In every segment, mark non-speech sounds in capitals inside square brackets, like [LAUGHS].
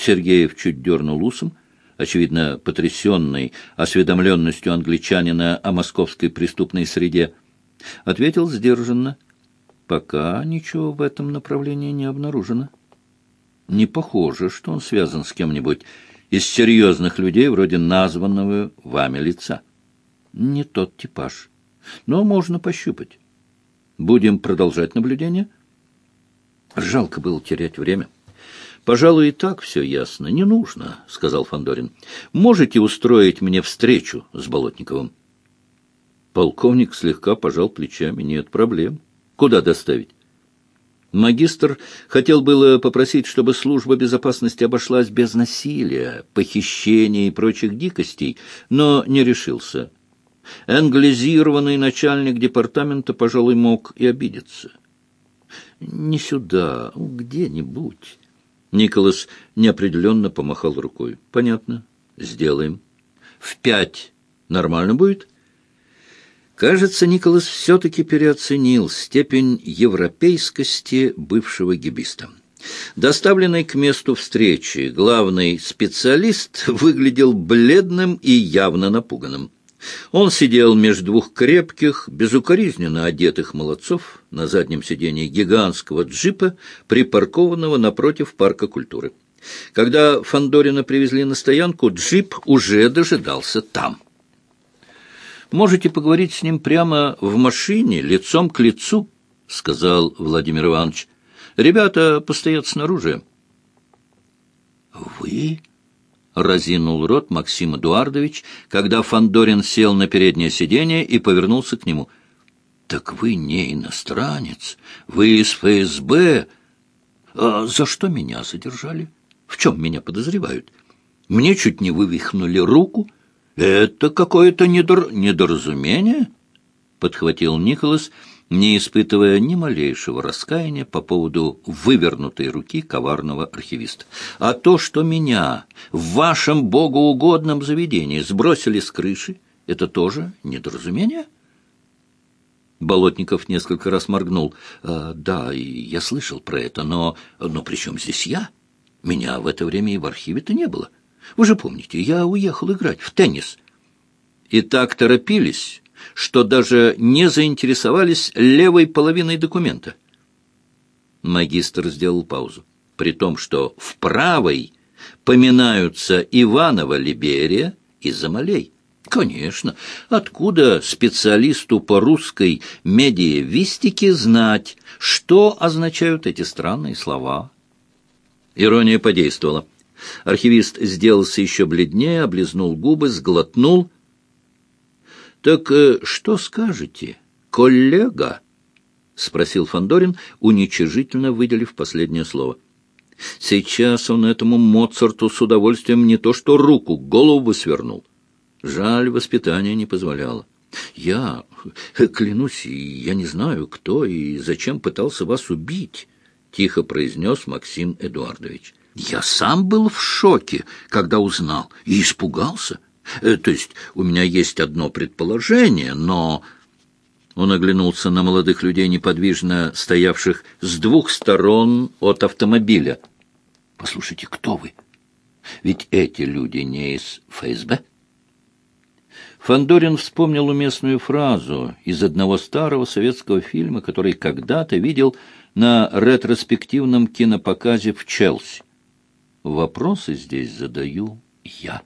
Сергеев чуть дернул усом, очевидно, потрясенный осведомленностью англичанина о московской преступной среде. Ответил сдержанно. Пока ничего в этом направлении не обнаружено. Не похоже, что он связан с кем-нибудь из серьезных людей, вроде названного вами лица. Не тот типаж. Но можно пощупать. Будем продолжать наблюдение? Жалко было терять время. Пожалуй, и так все ясно. Не нужно, — сказал Фандорин. Можете устроить мне встречу с Болотниковым? Полковник слегка пожал плечами. Нет проблем. Куда доставить? Магистр хотел было попросить, чтобы служба безопасности обошлась без насилия, похищения и прочих дикостей, но не решился. Англизированный начальник департамента, пожалуй, мог и обидеться. «Не сюда, где-нибудь». Николас неопределенно помахал рукой. «Понятно. Сделаем. В пять нормально будет?» Кажется, Николас все-таки переоценил степень европейскости бывшего гибиста. Доставленный к месту встречи главный специалист выглядел бледным и явно напуганным. Он сидел между двух крепких, безукоризненно одетых молодцов на заднем сидении гигантского джипа, припаркованного напротив парка культуры. Когда Фандорина привезли на стоянку, джип уже дожидался там. Можете поговорить с ним прямо в машине, лицом к лицу, — сказал Владимир Иванович. Ребята постоят снаружи. — Вы? — разинул рот Максим Эдуардович, когда Фандорин сел на переднее сиденье и повернулся к нему. — Так вы не иностранец, вы из ФСБ. А за что меня задержали? В чем меня подозревают? Мне чуть не вывихнули руку — «Это какое-то недор... недоразумение?» — подхватил Николас, не испытывая ни малейшего раскаяния по поводу вывернутой руки коварного архивиста. «А то, что меня в вашем богоугодном заведении сбросили с крыши, это тоже недоразумение?» Болотников несколько раз моргнул. «А, «Да, я слышал про это, но... но при чем здесь я? Меня в это время и в архиве-то не было». Вы же помните, я уехал играть в теннис. И так торопились, что даже не заинтересовались левой половиной документа. Магистр сделал паузу. При том, что в правой поминаются Иванова Либерия и Замалей. Конечно, откуда специалисту по русской медиевистике знать, что означают эти странные слова? Ирония подействовала. Архивист сделался еще бледнее, облизнул губы, сглотнул. — Так э, что скажете, коллега? — спросил Фандорин, уничижительно выделив последнее слово. Сейчас он этому Моцарту с удовольствием не то что руку, голову бы свернул. Жаль, воспитание не позволяло. Я, клянусь, я не знаю, кто и зачем пытался вас убить, — тихо произнес Максим Эдуардович. Я сам был в шоке, когда узнал, и испугался. Э, то есть у меня есть одно предположение, но... Он оглянулся на молодых людей, неподвижно стоявших с двух сторон от автомобиля. «Послушайте, кто вы? Ведь эти люди не из ФСБ?» Фандорин вспомнил уместную фразу из одного старого советского фильма, который когда-то видел на ретроспективном кинопоказе в Челси. Вопросы здесь задаю я.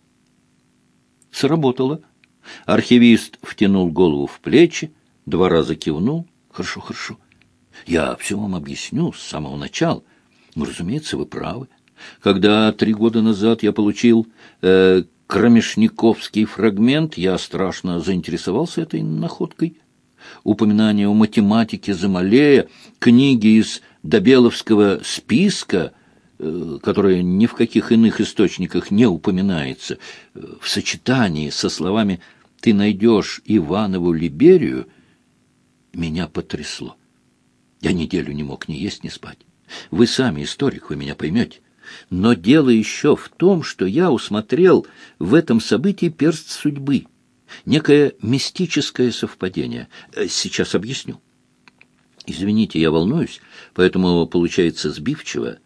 Сработало. Архивист втянул голову в плечи, два раза кивнул. Хорошо, хорошо. Я все вам объясню с самого начала. Ну, разумеется, вы правы. Когда три года назад я получил э, кромешниковский фрагмент, я страшно заинтересовался этой находкой. Упоминание о математике Замалея, книги из Добеловского списка — которое ни в каких иных источниках не упоминается, э, в сочетании со словами «ты найдешь Иванову Либерию», меня потрясло. Я неделю не мог ни есть, ни спать. Вы сами историк, вы меня поймете. Но дело еще в том, что я усмотрел в этом событии перст судьбы, некое мистическое совпадение. Э, сейчас объясню. Извините, я волнуюсь, поэтому получается сбивчиво.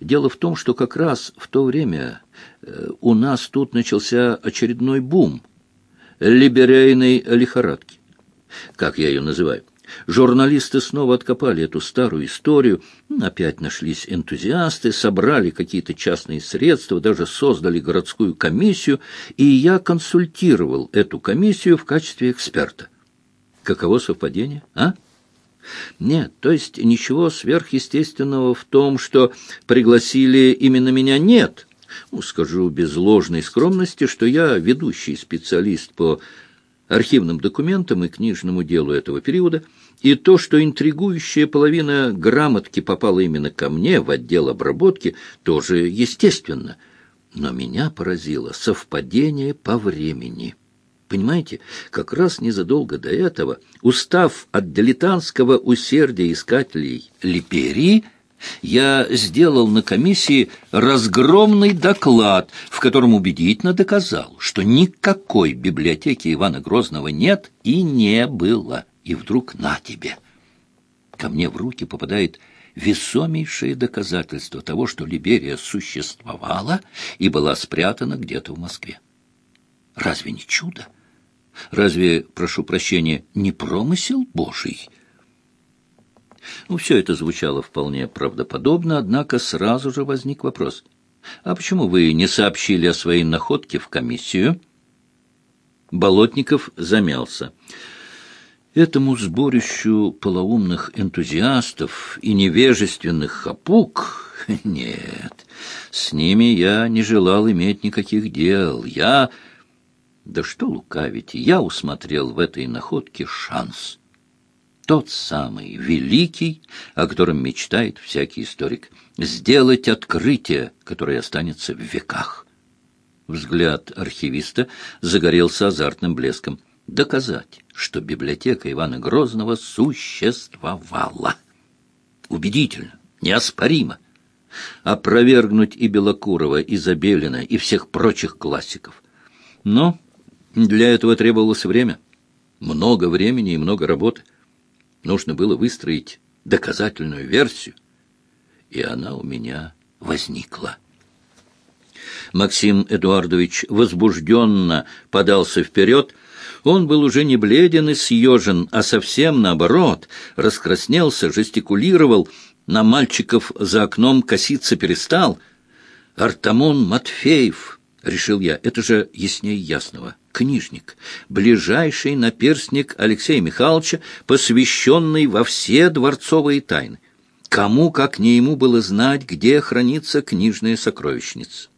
Дело в том, что как раз в то время э, у нас тут начался очередной бум либерейной лихорадки. Как я ее называю? Журналисты снова откопали эту старую историю, опять нашлись энтузиасты, собрали какие-то частные средства, даже создали городскую комиссию, и я консультировал эту комиссию в качестве эксперта. Каково совпадение, а? Нет, то есть ничего сверхъестественного в том, что пригласили именно меня, нет. Ну, скажу без ложной скромности, что я ведущий специалист по архивным документам и книжному делу этого периода, и то, что интригующая половина грамотки попала именно ко мне в отдел обработки, тоже естественно. Но меня поразило совпадение по времени. Понимаете, как раз незадолго до этого, устав от дилетантского усердия искателей Липерии, я сделал на комиссии разгромный доклад, в котором убедительно доказал, что никакой библиотеки Ивана Грозного нет и не было. И вдруг на тебе! Ко мне в руки попадает весомейшее доказательство того, что Либерия существовала и была спрятана где-то в Москве. Разве не чудо? Разве, прошу прощения, не промысел Божий?» Ну, все это звучало вполне правдоподобно, однако сразу же возник вопрос. «А почему вы не сообщили о своей находке в комиссию?» Болотников замялся. Этому сборищу полоумных энтузиастов и невежественных хапук... [LAUGHS] Нет, с ними я не желал иметь никаких дел. Я... Да что лукавить, я усмотрел в этой находке шанс тот самый великий, о котором мечтает всякий историк, сделать открытие, которое останется в веках. Взгляд архивиста загорелся азартным блеском. Доказать, что библиотека Ивана Грозного существовала. Убедительно, неоспоримо. Опровергнуть и Белокурова, и Забелина, и всех прочих классиков. Но для этого требовалось время. Много времени и много работы. Нужно было выстроить доказательную версию, и она у меня возникла. Максим Эдуардович возбужденно подался вперед. Он был уже не бледен и съежен, а совсем наоборот, раскраснелся, жестикулировал, на мальчиков за окном коситься перестал. «Артамон Матфеев», — решил я, — это же ясней ясного книжник, ближайший наперстник Алексея Михайловича, посвященный во все дворцовые тайны. Кому, как не ему, было знать, где хранится книжная сокровищница.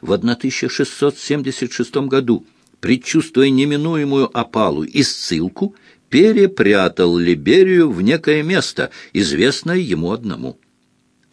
В 1676 году, предчувствуя неминуемую опалу и ссылку, перепрятал Либерию в некое место, известное ему одному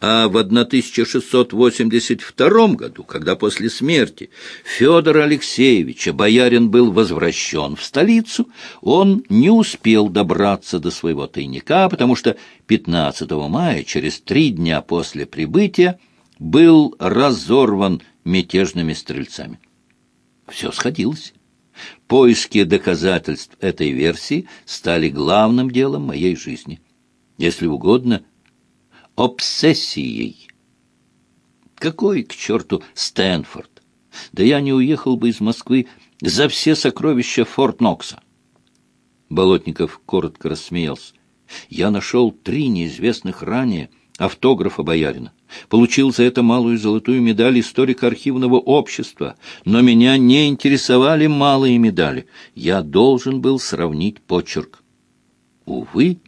а в 1682 году, когда после смерти Федора Алексеевича боярин был возвращен в столицу, он не успел добраться до своего тайника, потому что 15 мая, через три дня после прибытия, был разорван мятежными стрельцами. Все сходилось. Поиски доказательств этой версии стали главным делом моей жизни. Если угодно, обсессией. Какой к черту Стэнфорд? Да я не уехал бы из Москвы за все сокровища Форт Нокса. Болотников коротко рассмеялся. Я нашел три неизвестных ранее автографа боярина. Получил за это малую золотую медаль историка архивного общества, но меня не интересовали малые медали. Я должен был сравнить почерк. Увы,